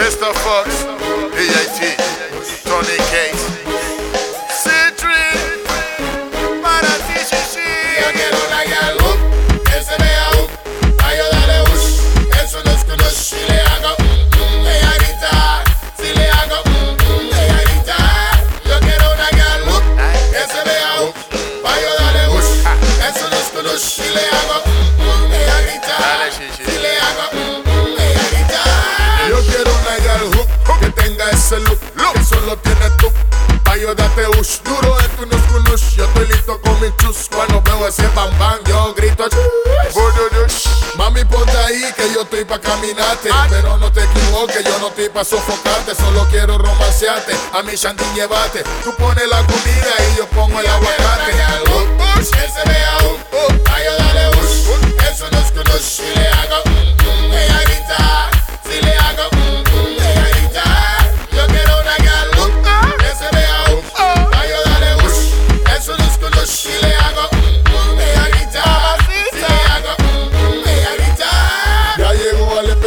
Mr. Fox, DIT, Tony Case, que solo tienes tú. Darte ush, duro en tu nus kunush. Yo estoy listo con mi chus. Cuando veo ese bam bam, yo grito. Mami, ponte ahí que yo estoy pa' caminarte. Pero no te equivoques, yo no estoy pa' sofocarte. Solo quiero romancearte, a mi shanty llevate. Tú pones la comida y yo pongo el aguacate.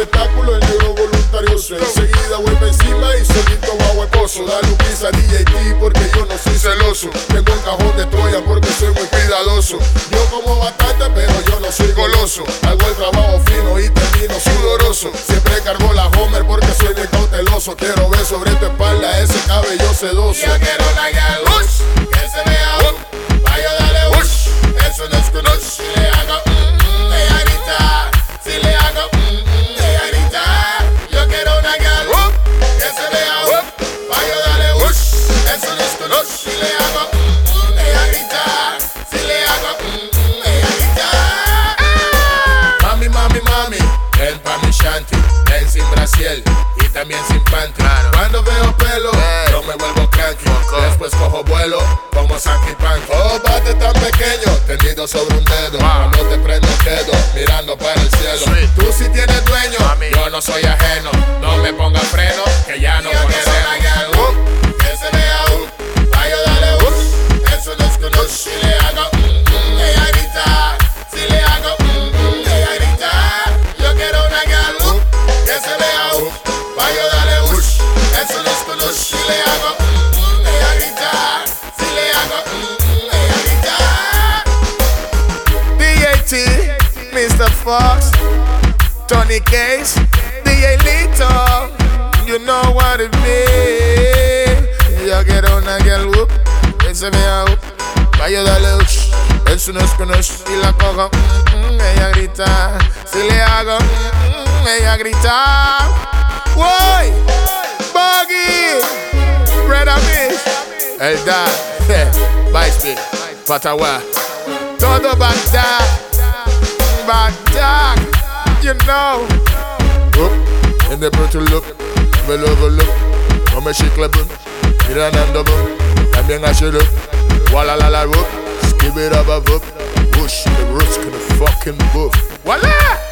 Espectáculo el negro voluntarioso. Enseguida vuelve encima y solito bajo el pozo. Dale un piso a DJT porque yo no soy celoso. Tengo un cajón de Troya porque soy muy cuidadoso. Yo como bastante, pero yo no soy goloso. Hago el trabajo fino y termino sudoroso. Siempre cargo la Homer porque soy muy cauteloso. Quiero ver sobre tu espalda ese cabello sedoso. Y también sin panty. Claro. Cuando veo pelo, Ey. yo me vuelvo cranky. Después cojo vuelo como Sanky Panky. Oh, bate tan pequeño, tendido sobre un dedo. Wow. Cuando te prendo quedo, mirando para el cielo. Sweet. Tú sí tienes dueño, Mami. yo no soy Fox, Tony Case, the Elito. You know what it means. You get on a girl whoop, it's a me a whoop. Calle de luz, es un escunos y la cojo. Mm, ella grita, si le hago, mm, mm-hmm, ella grita. Woy, Buggy, Red Abyss, El Da, Vice Patawa, todo banda my dog, you know. Up in the brutal look, well overlook. Come and shake club, hit an and double. Come and I should up, walla la la whoop. Skip it up, a up, whoosh, the risk gonna fucking woof. Voila!